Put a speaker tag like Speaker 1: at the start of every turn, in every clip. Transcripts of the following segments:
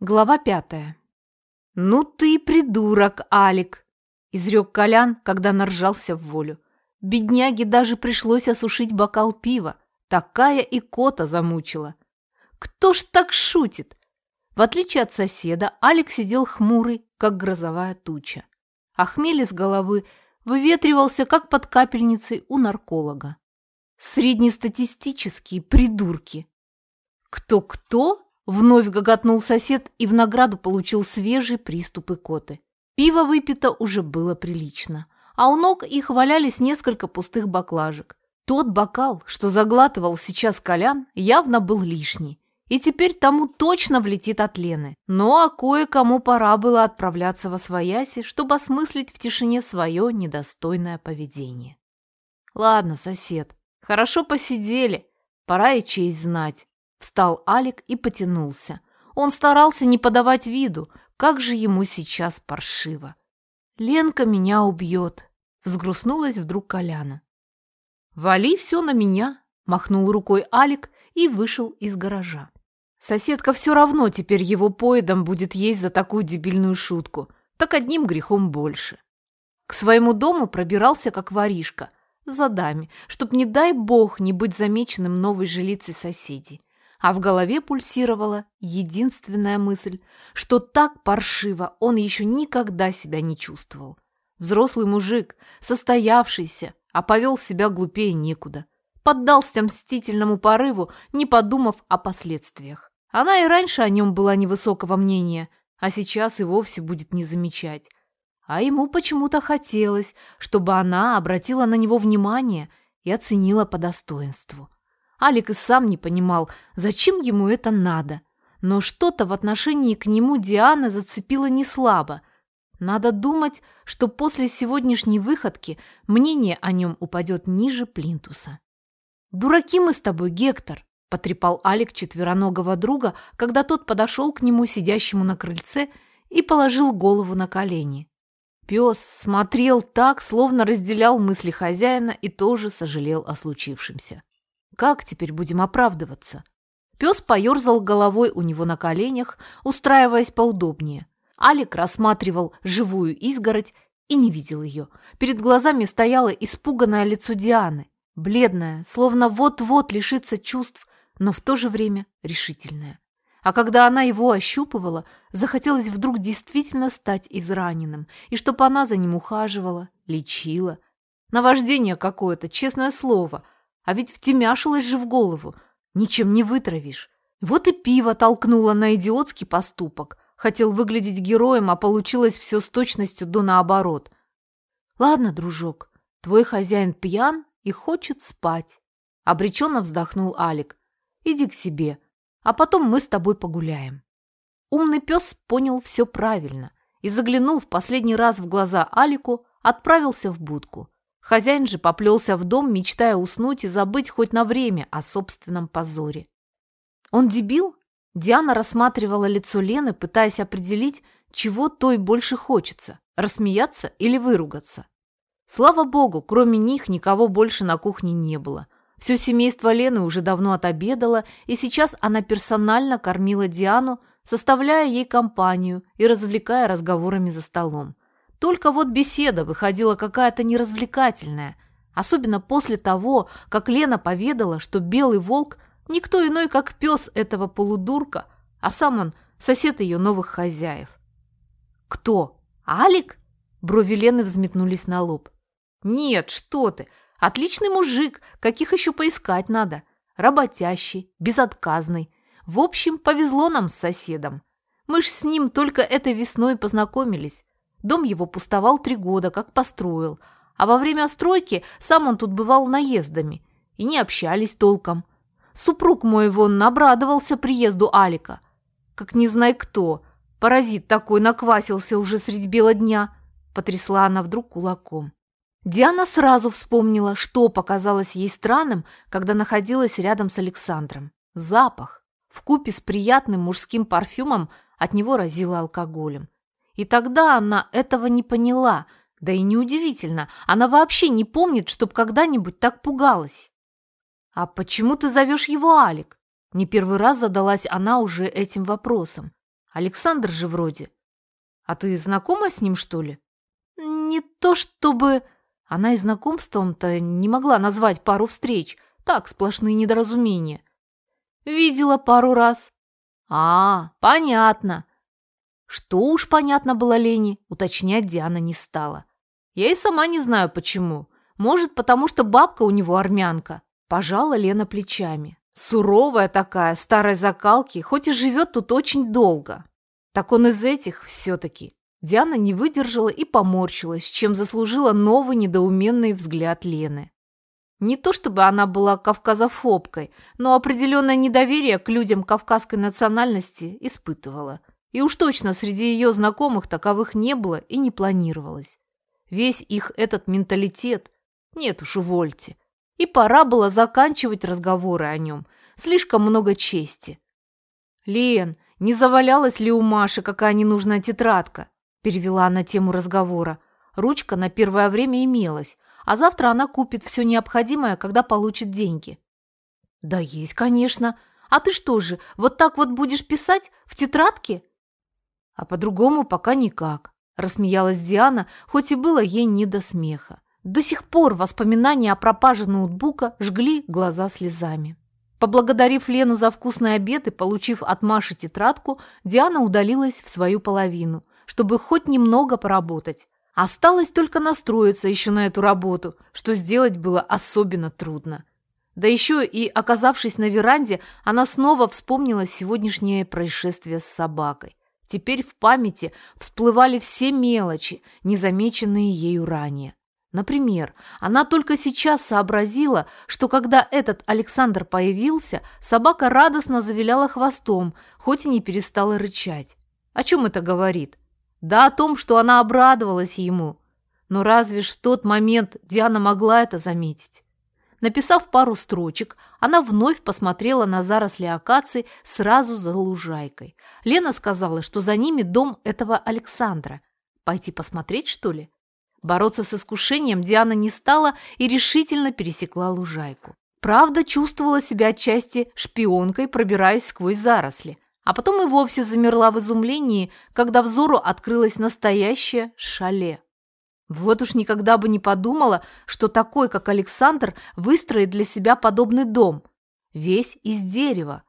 Speaker 1: Глава пятая. «Ну ты придурок, Алик!» – изрек Колян, когда наржался в волю. Бедняге даже пришлось осушить бокал пива. Такая икота замучила. Кто ж так шутит? В отличие от соседа, Алик сидел хмурый, как грозовая туча. А хмель из головы выветривался, как под капельницей у нарколога. Среднестатистические придурки. Кто-кто? Вновь гоготнул сосед и в награду получил свежий приступ икоты. Пиво выпито уже было прилично, а у ног их валялись несколько пустых баклажек. Тот бокал, что заглатывал сейчас Колян, явно был лишний, и теперь тому точно влетит от Лены. Ну а кое-кому пора было отправляться во свояси, чтобы осмыслить в тишине свое недостойное поведение. Ладно, сосед, хорошо посидели, пора и честь знать. Встал Алик и потянулся. Он старался не подавать виду, как же ему сейчас паршиво. «Ленка меня убьет», — взгрустнулась вдруг Коляна. «Вали все на меня», — махнул рукой Алик и вышел из гаража. Соседка все равно теперь его поедом будет есть за такую дебильную шутку, так одним грехом больше. К своему дому пробирался как воришка, за дами, чтоб, не дай бог, не быть замеченным новой жилицей соседей а в голове пульсировала единственная мысль, что так паршиво он еще никогда себя не чувствовал. Взрослый мужик, состоявшийся, а повел себя глупее некуда. Поддался мстительному порыву, не подумав о последствиях. Она и раньше о нем была невысокого мнения, а сейчас и вовсе будет не замечать. А ему почему-то хотелось, чтобы она обратила на него внимание и оценила по достоинству. Алик и сам не понимал, зачем ему это надо. Но что-то в отношении к нему Диана зацепила не слабо. Надо думать, что после сегодняшней выходки мнение о нем упадет ниже плинтуса. «Дураки мы с тобой, Гектор!» – потрепал Алик четвероногого друга, когда тот подошел к нему, сидящему на крыльце, и положил голову на колени. Пес смотрел так, словно разделял мысли хозяина и тоже сожалел о случившемся. Как теперь будем оправдываться? Пес поерзал головой у него на коленях, устраиваясь поудобнее. Алик рассматривал живую изгородь и не видел ее. Перед глазами стояло испуганное лицо Дианы, бледное, словно вот-вот лишится чувств, но в то же время решительное. А когда она его ощупывала, захотелось вдруг действительно стать израненным, и чтобы она за ним ухаживала, лечила. Наваждение какое-то, честное слово – а ведь втемяшилась же в голову. Ничем не вытравишь. Вот и пиво толкнуло на идиотский поступок. Хотел выглядеть героем, а получилось все с точностью до наоборот. Ладно, дружок, твой хозяин пьян и хочет спать. Обреченно вздохнул Алик. Иди к себе, а потом мы с тобой погуляем. Умный пес понял все правильно и, заглянув последний раз в глаза Алику, отправился в будку. Хозяин же поплелся в дом, мечтая уснуть и забыть хоть на время о собственном позоре. Он дебил? Диана рассматривала лицо Лены, пытаясь определить, чего той больше хочется – рассмеяться или выругаться. Слава богу, кроме них никого больше на кухне не было. Все семейство Лены уже давно отобедало, и сейчас она персонально кормила Диану, составляя ей компанию и развлекая разговорами за столом. Только вот беседа выходила какая-то неразвлекательная, особенно после того, как Лена поведала, что белый волк никто иной, как пес этого полудурка, а сам он сосед ее новых хозяев. «Кто? Алик?» Брови Лены взметнулись на лоб. «Нет, что ты! Отличный мужик, каких еще поискать надо. Работящий, безотказный. В общем, повезло нам с соседом. Мы ж с ним только этой весной познакомились. Дом его пустовал три года, как построил, а во время стройки сам он тут бывал наездами, и не общались толком. Супруг мой вон обрадовался приезду Алика. Как не знай кто, паразит такой наквасился уже средь бела дня, потрясла она вдруг кулаком. Диана сразу вспомнила, что показалось ей странным, когда находилась рядом с Александром. Запах. в купе с приятным мужским парфюмом от него разило алкоголем. И тогда она этого не поняла. Да и неудивительно, она вообще не помнит, чтоб когда-нибудь так пугалась. «А почему ты зовешь его Алик?» Не первый раз задалась она уже этим вопросом. Александр же вроде. А ты знакома с ним, что ли? Не то чтобы... Она и знакомством-то не могла назвать пару встреч. Так, сплошные недоразумения. Видела пару раз. А, понятно. Что уж понятно было Лене, уточнять Диана не стала. Я и сама не знаю почему. Может, потому что бабка у него армянка. Пожала Лена плечами. Суровая такая, старой закалки, хоть и живет тут очень долго. Так он из этих все-таки. Диана не выдержала и поморщилась, чем заслужила новый недоуменный взгляд Лены. Не то чтобы она была кавказофобкой, но определенное недоверие к людям кавказской национальности испытывала. И уж точно среди ее знакомых таковых не было и не планировалось. Весь их этот менталитет, нет уж, увольте. И пора было заканчивать разговоры о нем. Слишком много чести. «Лен, не завалялась ли у Маши какая ненужная тетрадка?» Перевела она тему разговора. Ручка на первое время имелась, а завтра она купит все необходимое, когда получит деньги. «Да есть, конечно. А ты что же, вот так вот будешь писать? В тетрадке?» «А по-другому пока никак», – рассмеялась Диана, хоть и было ей не до смеха. До сих пор воспоминания о пропаже ноутбука жгли глаза слезами. Поблагодарив Лену за вкусный обед и получив от Маши тетрадку, Диана удалилась в свою половину, чтобы хоть немного поработать. Осталось только настроиться еще на эту работу, что сделать было особенно трудно. Да еще и, оказавшись на веранде, она снова вспомнила сегодняшнее происшествие с собакой. Теперь в памяти всплывали все мелочи, незамеченные ею ранее. Например, она только сейчас сообразила, что когда этот Александр появился, собака радостно завиляла хвостом, хоть и не перестала рычать. О чем это говорит? Да о том, что она обрадовалась ему. Но разве ж в тот момент Диана могла это заметить? Написав пару строчек, она вновь посмотрела на заросли акаций сразу за лужайкой. Лена сказала, что за ними дом этого Александра. Пойти посмотреть, что ли? Бороться с искушением Диана не стала и решительно пересекла лужайку. Правда, чувствовала себя отчасти шпионкой, пробираясь сквозь заросли а потом и вовсе замерла в изумлении, когда взору открылось настоящее шале. Вот уж никогда бы не подумала, что такой, как Александр, выстроит для себя подобный дом. Весь из дерева.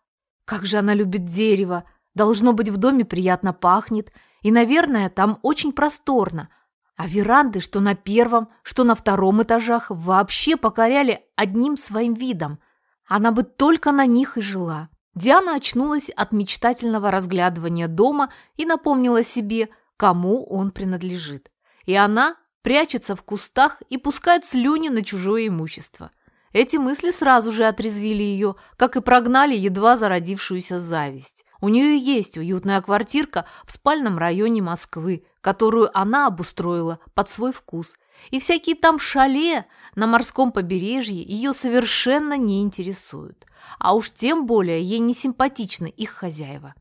Speaker 1: Как же она любит дерево! Должно быть, в доме приятно пахнет, и, наверное, там очень просторно. А веранды, что на первом, что на втором этажах, вообще покоряли одним своим видом. Она бы только на них и жила. Диана очнулась от мечтательного разглядывания дома и напомнила себе, кому он принадлежит. И она прячется в кустах и пускает слюни на чужое имущество. Эти мысли сразу же отрезвили ее, как и прогнали едва зародившуюся зависть. У нее есть уютная квартирка в спальном районе Москвы, которую она обустроила под свой вкус. И всякие там шале на морском побережье ее совершенно не интересуют а уж тем более ей не симпатичны их хозяева.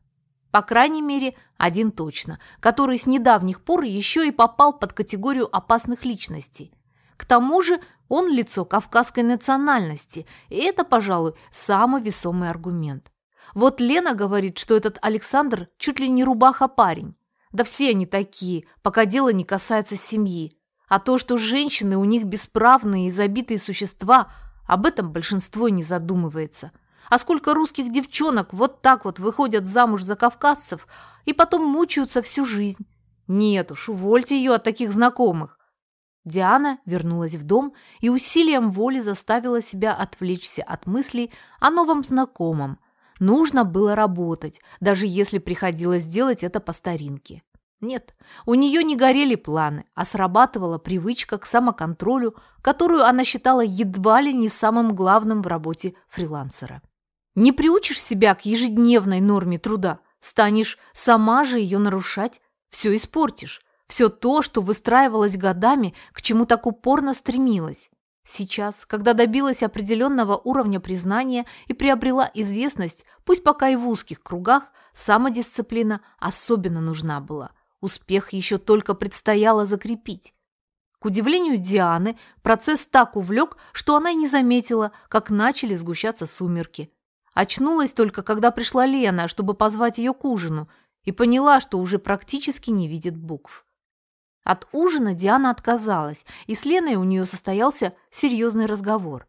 Speaker 1: По крайней мере, один точно, который с недавних пор еще и попал под категорию опасных личностей. К тому же он лицо кавказской национальности, и это, пожалуй, самый весомый аргумент. Вот Лена говорит, что этот Александр чуть ли не рубаха-парень. Да все они такие, пока дело не касается семьи. А то, что женщины у них бесправные и забитые существа, об этом большинство не задумывается. А сколько русских девчонок вот так вот выходят замуж за кавказцев и потом мучаются всю жизнь. Нет уж, увольте ее от таких знакомых. Диана вернулась в дом и усилием воли заставила себя отвлечься от мыслей о новом знакомом. Нужно было работать, даже если приходилось делать это по старинке. Нет, у нее не горели планы, а срабатывала привычка к самоконтролю, которую она считала едва ли не самым главным в работе фрилансера. Не приучишь себя к ежедневной норме труда, станешь сама же ее нарушать, все испортишь. Все то, что выстраивалось годами, к чему так упорно стремилась. Сейчас, когда добилась определенного уровня признания и приобрела известность, пусть пока и в узких кругах, самодисциплина особенно нужна была. Успех еще только предстояло закрепить. К удивлению Дианы, процесс так увлек, что она и не заметила, как начали сгущаться сумерки. Очнулась только, когда пришла Лена, чтобы позвать ее к ужину, и поняла, что уже практически не видит букв. От ужина Диана отказалась, и с Леной у нее состоялся серьезный разговор.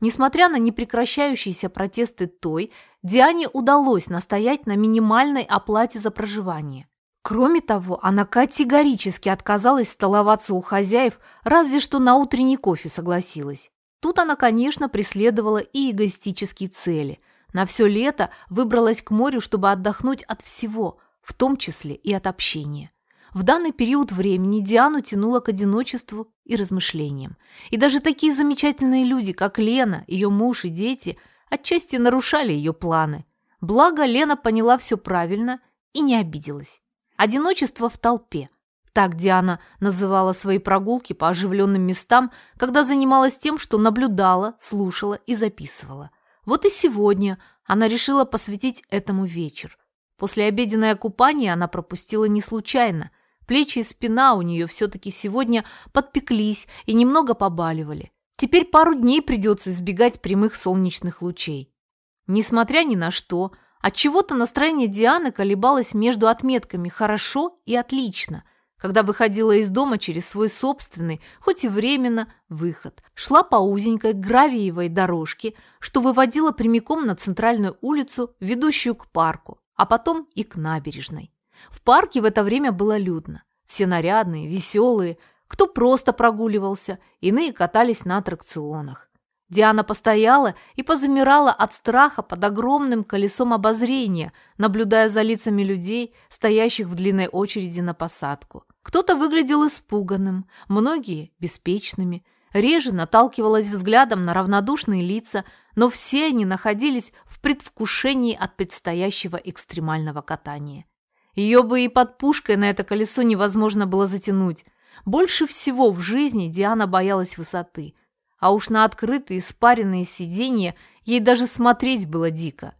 Speaker 1: Несмотря на непрекращающиеся протесты той, Диане удалось настоять на минимальной оплате за проживание. Кроме того, она категорически отказалась столоваться у хозяев, разве что на утренний кофе согласилась. Тут она, конечно, преследовала и эгоистические цели. На все лето выбралась к морю, чтобы отдохнуть от всего, в том числе и от общения. В данный период времени Диану тянуло к одиночеству и размышлениям. И даже такие замечательные люди, как Лена, ее муж и дети, отчасти нарушали ее планы. Благо, Лена поняла все правильно и не обиделась. Одиночество в толпе. Так Диана называла свои прогулки по оживленным местам, когда занималась тем, что наблюдала, слушала и записывала. Вот и сегодня она решила посвятить этому вечер. После обеденное купание она пропустила не случайно. Плечи и спина у нее все-таки сегодня подпеклись и немного побаливали. Теперь пару дней придется избегать прямых солнечных лучей. Несмотря ни на что, от чего-то настроение Дианы колебалось между отметками «хорошо» и «отлично», когда выходила из дома через свой собственный, хоть и временно, выход. Шла по узенькой гравиевой дорожке, что выводила прямиком на центральную улицу, ведущую к парку, а потом и к набережной. В парке в это время было людно. Все нарядные, веселые, кто просто прогуливался, иные катались на аттракционах. Диана постояла и позамирала от страха под огромным колесом обозрения, наблюдая за лицами людей, стоящих в длинной очереди на посадку. Кто-то выглядел испуганным, многие – беспечными. Реже наталкивалась взглядом на равнодушные лица, но все они находились в предвкушении от предстоящего экстремального катания. Ее бы и под пушкой на это колесо невозможно было затянуть. Больше всего в жизни Диана боялась высоты – а уж на открытые спаренные сиденья ей даже смотреть было дико.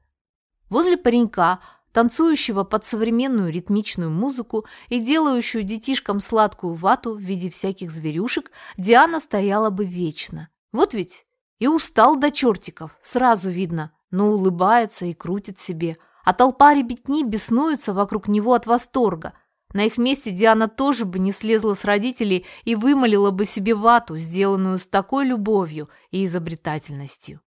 Speaker 1: Возле паренька, танцующего под современную ритмичную музыку и делающую детишкам сладкую вату в виде всяких зверюшек, Диана стояла бы вечно. Вот ведь и устал до чертиков, сразу видно, но улыбается и крутит себе, а толпа ребятни беснуется вокруг него от восторга, на их месте Диана тоже бы не слезла с родителей и вымолила бы себе вату, сделанную с такой любовью и изобретательностью.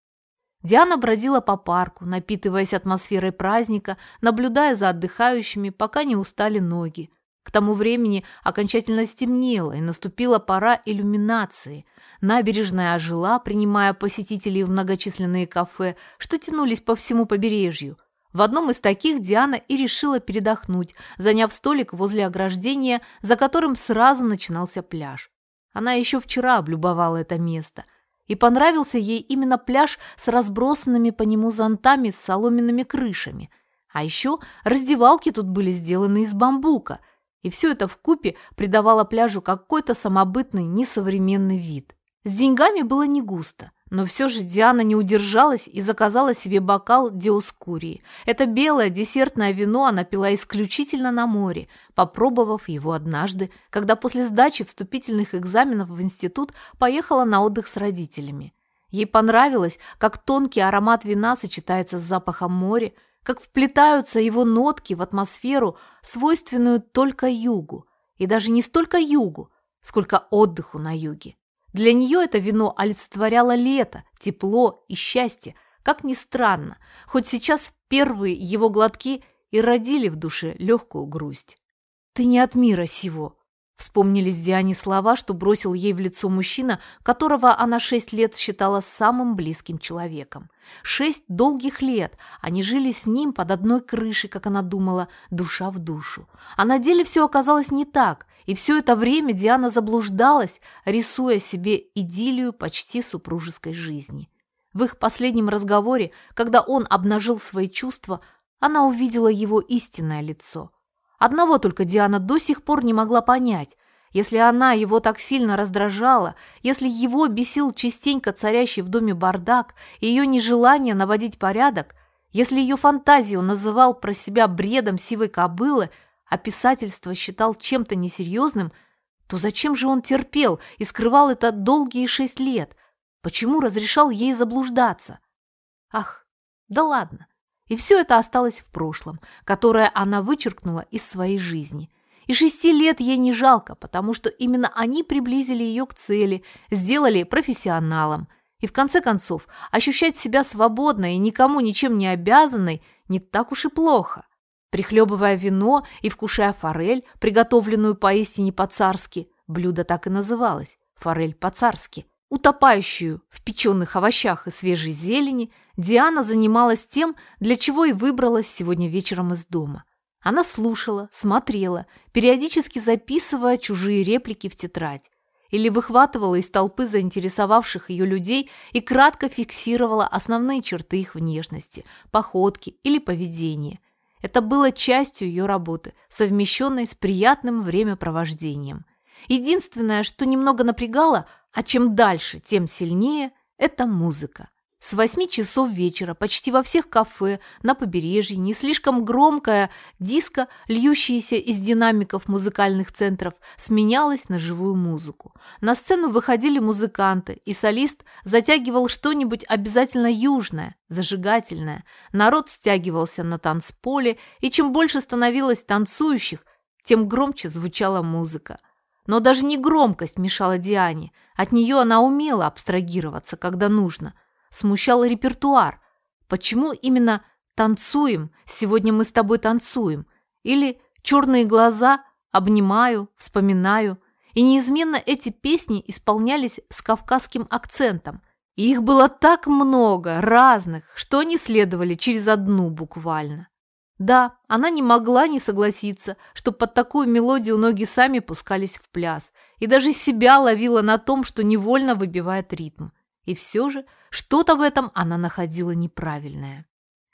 Speaker 1: Диана бродила по парку, напитываясь атмосферой праздника, наблюдая за отдыхающими, пока не устали ноги. К тому времени окончательно стемнело, и наступила пора иллюминации. Набережная ожила, принимая посетителей в многочисленные кафе, что тянулись по всему побережью. В одном из таких Диана и решила передохнуть, заняв столик возле ограждения, за которым сразу начинался пляж. Она еще вчера облюбовала это место. И понравился ей именно пляж с разбросанными по нему зонтами с соломенными крышами. А еще раздевалки тут были сделаны из бамбука. И все это вкупе придавало пляжу какой-то самобытный, несовременный вид. С деньгами было не густо. Но все же Диана не удержалась и заказала себе бокал диоскурии. Это белое десертное вино она пила исключительно на море, попробовав его однажды, когда после сдачи вступительных экзаменов в институт поехала на отдых с родителями. Ей понравилось, как тонкий аромат вина сочетается с запахом моря, как вплетаются его нотки в атмосферу, свойственную только югу. И даже не столько югу, сколько отдыху на юге. Для нее это вино олицетворяло лето, тепло и счастье, как ни странно, хоть сейчас первые его глотки и родили в душе легкую грусть. «Ты не от мира сего», — вспомнились Диане слова, что бросил ей в лицо мужчина, которого она шесть лет считала самым близким человеком. Шесть долгих лет они жили с ним под одной крышей, как она думала, душа в душу. А на деле все оказалось не так — и все это время Диана заблуждалась, рисуя себе идиллию почти супружеской жизни. В их последнем разговоре, когда он обнажил свои чувства, она увидела его истинное лицо. Одного только Диана до сих пор не могла понять. Если она его так сильно раздражала, если его бесил частенько царящий в доме бардак и ее нежелание наводить порядок, если ее фантазию называл про себя бредом сивой кобылы – а писательство считал чем-то несерьезным, то зачем же он терпел и скрывал это долгие шесть лет? Почему разрешал ей заблуждаться? Ах, да ладно. И все это осталось в прошлом, которое она вычеркнула из своей жизни. И шести лет ей не жалко, потому что именно они приблизили ее к цели, сделали профессионалом. И в конце концов, ощущать себя свободной и никому ничем не обязанной не так уж и плохо. Прихлебывая вино и вкушая форель, приготовленную поистине по-царски, блюдо так и называлось – форель по-царски, утопающую в печеных овощах и свежей зелени, Диана занималась тем, для чего и выбралась сегодня вечером из дома – она слушала, смотрела, периодически записывая чужие реплики в тетрадь, или выхватывала из толпы заинтересовавших ее людей и кратко фиксировала основные черты их внешности, походки или поведения. Это было частью ее работы, совмещенной с приятным времяпровождением. Единственное, что немного напрягало, а чем дальше, тем сильнее, это музыка. С восьми часов вечера почти во всех кафе на побережье не слишком громкая диско, льющаяся из динамиков музыкальных центров, сменялась на живую музыку. На сцену выходили музыканты, и солист затягивал что-нибудь обязательно южное, зажигательное. Народ стягивался на танцполе, и чем больше становилось танцующих, тем громче звучала музыка. Но даже не громкость мешала Диане. От нее она умела абстрагироваться, когда нужно – смущал репертуар. Почему именно «танцуем», «сегодня мы с тобой танцуем» или «черные глаза», «обнимаю», «вспоминаю». И неизменно эти песни исполнялись с кавказским акцентом. И их было так много, разных, что они следовали через одну буквально. Да, она не могла не согласиться, что под такую мелодию ноги сами пускались в пляс, и даже себя ловила на том, что невольно выбивает ритм. И все же что-то в этом она находила неправильное.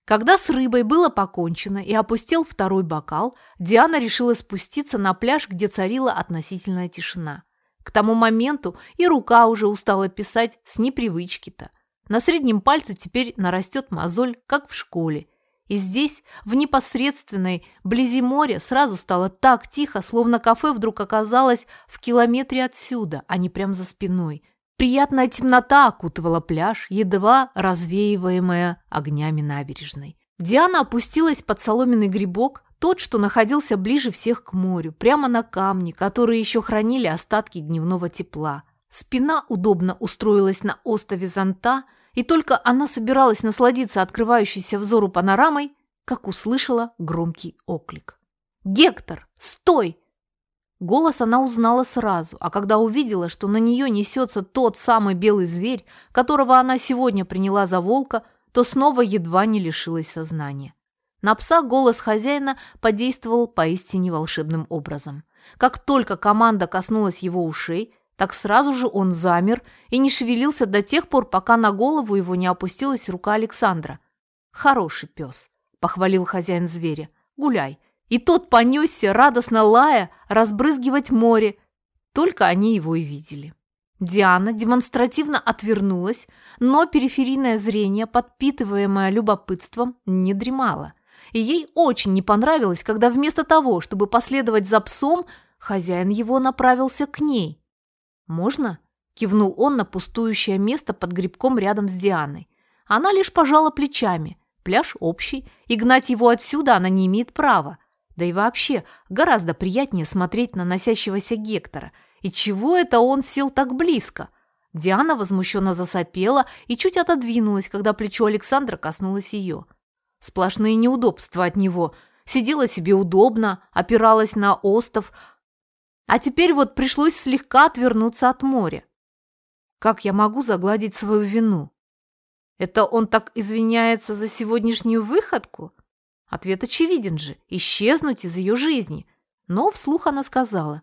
Speaker 1: Когда с рыбой было покончено и опустил второй бокал, Диана решила спуститься на пляж, где царила относительная тишина. К тому моменту и рука уже устала писать с непривычки-то. На среднем пальце теперь нарастет мозоль, как в школе. И здесь, в непосредственной, близи моря, сразу стало так тихо, словно кафе вдруг оказалось в километре отсюда, а не прямо за спиной – Приятная темнота окутывала пляж, едва развеиваемая огнями набережной. Диана опустилась под соломенный грибок, тот, что находился ближе всех к морю, прямо на камни, которые еще хранили остатки дневного тепла. Спина удобно устроилась на остове зонта, и только она собиралась насладиться открывающейся взору панорамой, как услышала громкий оклик. «Гектор, стой!» Голос она узнала сразу, а когда увидела, что на нее несется тот самый белый зверь, которого она сегодня приняла за волка, то снова едва не лишилась сознания. На пса голос хозяина подействовал поистине волшебным образом. Как только команда коснулась его ушей, так сразу же он замер и не шевелился до тех пор, пока на голову его не опустилась рука Александра. «Хороший пес», — похвалил хозяин зверя. «Гуляй, и тот понесся, радостно лая, разбрызгивать море. Только они его и видели. Диана демонстративно отвернулась, но периферийное зрение, подпитываемое любопытством, не дремало. И ей очень не понравилось, когда вместо того, чтобы последовать за псом, хозяин его направился к ней. «Можно?» – кивнул он на пустующее место под грибком рядом с Дианой. Она лишь пожала плечами. Пляж общий, и гнать его отсюда она не имеет права. Да и вообще, гораздо приятнее смотреть на носящегося Гектора. И чего это он сел так близко? Диана возмущенно засопела и чуть отодвинулась, когда плечо Александра коснулось ее. Сплошные неудобства от него. Сидела себе удобно, опиралась на остов, а теперь вот пришлось слегка отвернуться от моря. Как я могу загладить свою вину? Это он так извиняется за сегодняшнюю выходку? Ответ очевиден же – исчезнуть из ее жизни. Но вслух она сказала.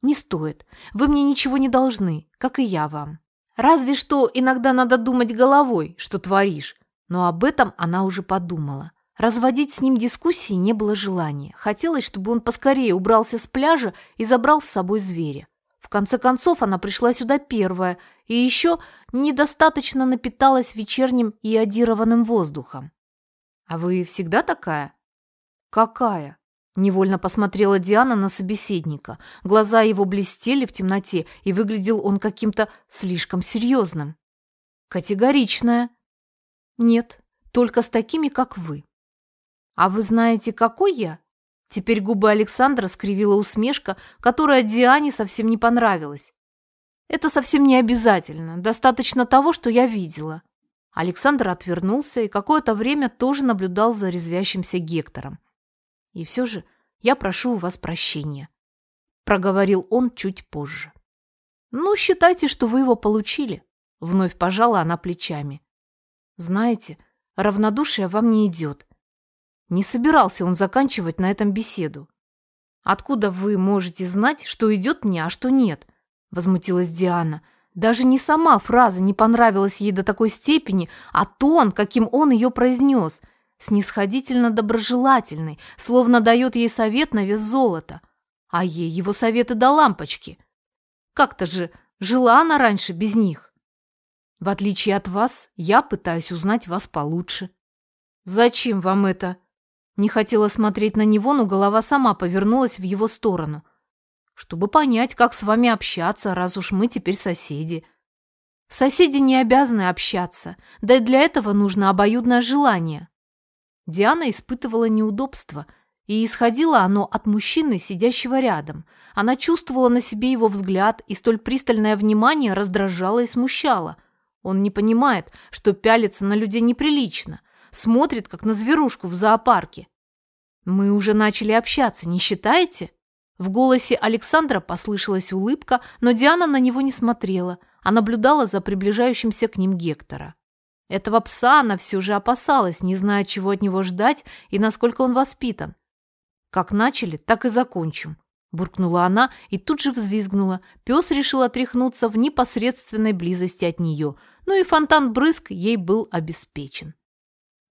Speaker 1: «Не стоит. Вы мне ничего не должны, как и я вам. Разве что иногда надо думать головой, что творишь». Но об этом она уже подумала. Разводить с ним дискуссии не было желания. Хотелось, чтобы он поскорее убрался с пляжа и забрал с собой зверя. В конце концов, она пришла сюда первая и еще недостаточно напиталась вечерним иодированным воздухом. «А вы всегда такая?» «Какая?» Невольно посмотрела Диана на собеседника. Глаза его блестели в темноте, и выглядел он каким-то слишком серьезным. «Категоричная». «Нет, только с такими, как вы. А вы знаете, какой я? Теперь губы Александра скривила усмешка, которая Диане совсем не понравилась. Это совсем не обязательно, достаточно того, что я видела. Александр отвернулся и какое-то время тоже наблюдал за резвящимся Гектором. И все же я прошу у вас прощения, проговорил он чуть позже. Ну, считайте, что вы его получили, вновь пожала она плечами. Знаете, равнодушие вам не идет. Не собирался он заканчивать на этом беседу. Откуда вы можете знать, что идет мне, а что нет? Возмутилась Диана. Даже не сама фраза не понравилась ей до такой степени, а тон, каким он ее произнес, снисходительно доброжелательный, словно дает ей совет на вес золота, а ей его советы до лампочки. Как-то же жила она раньше без них. В отличие от вас, я пытаюсь узнать вас получше. Зачем вам это? Не хотела смотреть на него, но голова сама повернулась в его сторону чтобы понять, как с вами общаться, раз уж мы теперь соседи. Соседи не обязаны общаться, да и для этого нужно обоюдное желание. Диана испытывала неудобство, и исходило оно от мужчины, сидящего рядом. Она чувствовала на себе его взгляд, и столь пристальное внимание раздражало и смущало. Он не понимает, что пялиться на людей неприлично, смотрит, как на зверушку в зоопарке. Мы уже начали общаться, не считаете? В голосе Александра послышалась улыбка, но Диана на него не смотрела, а наблюдала за приближающимся к ним Гектора. Этого пса она все же опасалась, не зная, чего от него ждать и насколько он воспитан. «Как начали, так и закончим», – буркнула она и тут же взвизгнула. Пес решил отряхнуться в непосредственной близости от нее, ну и фонтан-брызг ей был обеспечен.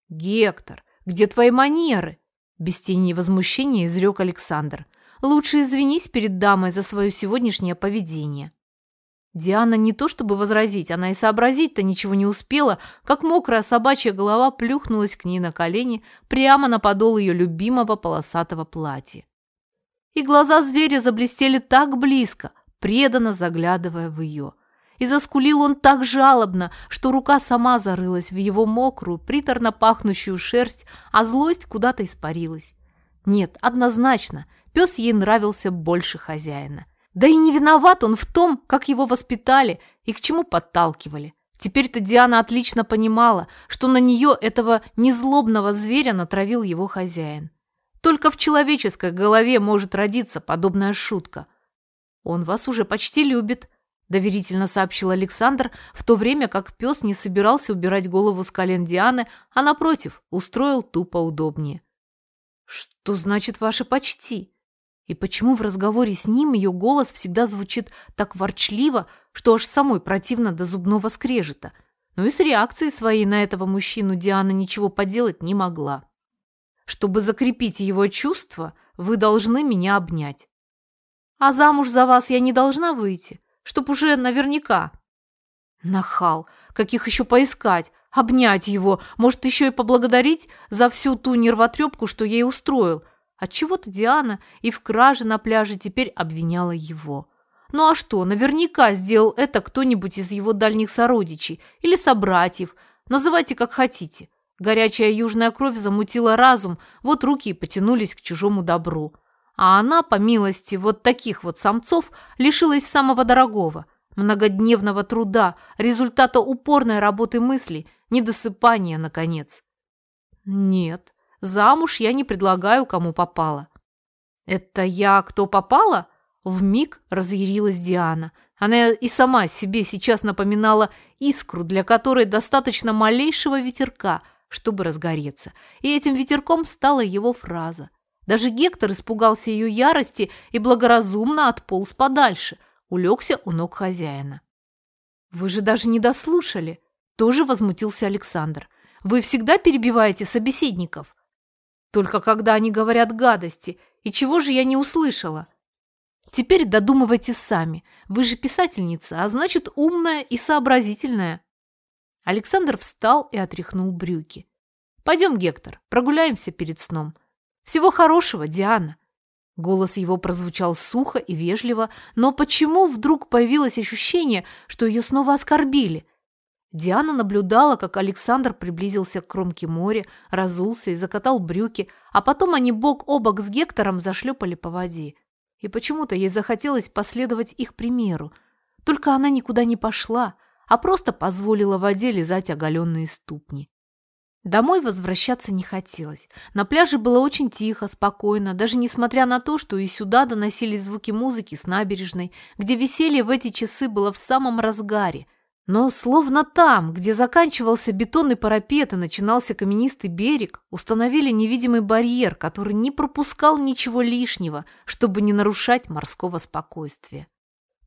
Speaker 1: «Гектор, где твои манеры?» – без тени возмущения изрек Александр. Лучше извинись перед дамой за свое сегодняшнее поведение. Диана не то чтобы возразить, она и сообразить-то ничего не успела, как мокрая собачья голова плюхнулась к ней на колени прямо на подол ее любимого полосатого платья. И глаза зверя заблестели так близко, преданно заглядывая в ее. И заскулил он так жалобно, что рука сама зарылась в его мокрую, приторно пахнущую шерсть, а злость куда-то испарилась. Нет, однозначно – Пес ей нравился больше хозяина. Да и не виноват он в том, как его воспитали и к чему подталкивали. Теперь-то Диана отлично понимала, что на нее этого незлобного зверя натравил его хозяин. Только в человеческой голове может родиться подобная шутка. «Он вас уже почти любит», – доверительно сообщил Александр, в то время как пес не собирался убирать голову с колен Дианы, а, напротив, устроил тупо удобнее. «Что значит ваше почти?» И почему в разговоре с ним ее голос всегда звучит так ворчливо, что аж самой противно до зубного скрежета? Но и с реакцией своей на этого мужчину Диана ничего поделать не могла. Чтобы закрепить его чувства, вы должны меня обнять. А замуж за вас я не должна выйти, чтоб уже наверняка. Нахал, каких еще поискать, обнять его, может, еще и поблагодарить за всю ту нервотрепку, что ей устроил, Отчего-то Диана и в краже на пляже теперь обвиняла его. Ну а что, наверняка сделал это кто-нибудь из его дальних сородичей или собратьев, называйте как хотите. Горячая южная кровь замутила разум, вот руки и потянулись к чужому добру. А она, по милости вот таких вот самцов, лишилась самого дорогого – многодневного труда, результата упорной работы мыслей, недосыпания, наконец. Нет, Замуж я не предлагаю, кому попало. Это я кто попала? В миг разъярилась Диана. Она и сама себе сейчас напоминала искру, для которой достаточно малейшего ветерка, чтобы разгореться. И этим ветерком стала его фраза. Даже Гектор испугался ее ярости и благоразумно отполз подальше, улегся у ног хозяина. «Вы же даже не дослушали!» Тоже возмутился Александр. «Вы всегда перебиваете собеседников?» Только когда они говорят гадости, и чего же я не услышала? Теперь додумывайте сами. Вы же писательница, а значит умная и сообразительная. Александр встал и отряхнул брюки. Пойдем, Гектор, прогуляемся перед сном. Всего хорошего, Диана. Голос его прозвучал сухо и вежливо, но почему вдруг появилось ощущение, что ее снова оскорбили? Диана наблюдала, как Александр приблизился к кромке моря, разулся и закатал брюки, а потом они бок о бок с Гектором зашлепали по воде. И почему-то ей захотелось последовать их примеру. Только она никуда не пошла, а просто позволила воде лизать оголенные ступни. Домой возвращаться не хотелось. На пляже было очень тихо, спокойно, даже несмотря на то, что и сюда доносились звуки музыки с набережной, где веселье в эти часы было в самом разгаре. Но словно там, где заканчивался бетонный парапет и начинался каменистый берег, установили невидимый барьер, который не пропускал ничего лишнего, чтобы не нарушать морского спокойствия.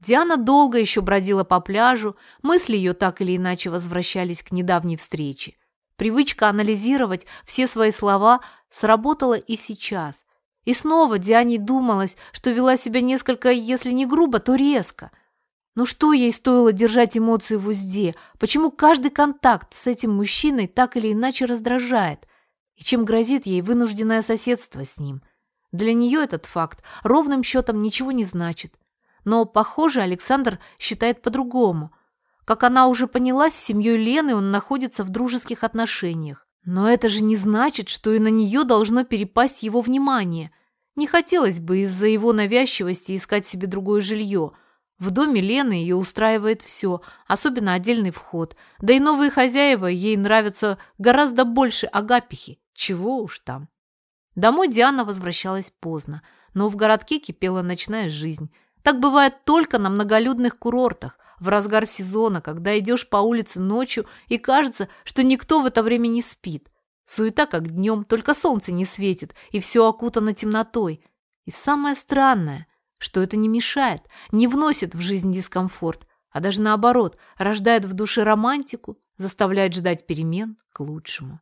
Speaker 1: Диана долго еще бродила по пляжу, мысли ее так или иначе возвращались к недавней встрече. Привычка анализировать все свои слова сработала и сейчас. И снова Диане думалось, что вела себя несколько, если не грубо, то резко. Но что ей стоило держать эмоции в узде? Почему каждый контакт с этим мужчиной так или иначе раздражает? И чем грозит ей вынужденное соседство с ним? Для нее этот факт ровным счетом ничего не значит. Но, похоже, Александр считает по-другому – как она уже поняла, с семьей Лены он находится в дружеских отношениях. Но это же не значит, что и на нее должно перепасть его внимание. Не хотелось бы из-за его навязчивости искать себе другое жилье. В доме Лены ее устраивает все, особенно отдельный вход. Да и новые хозяева ей нравятся гораздо больше Агапихи. Чего уж там. Домой Диана возвращалась поздно, но в городке кипела ночная жизнь. Так бывает только на многолюдных курортах, в разгар сезона, когда идешь по улице ночью и кажется, что никто в это время не спит. Суета как днем, только солнце не светит, и все окутано темнотой. И самое странное, что это не мешает, не вносит в жизнь дискомфорт, а даже наоборот, рождает в душе романтику, заставляет ждать перемен к лучшему.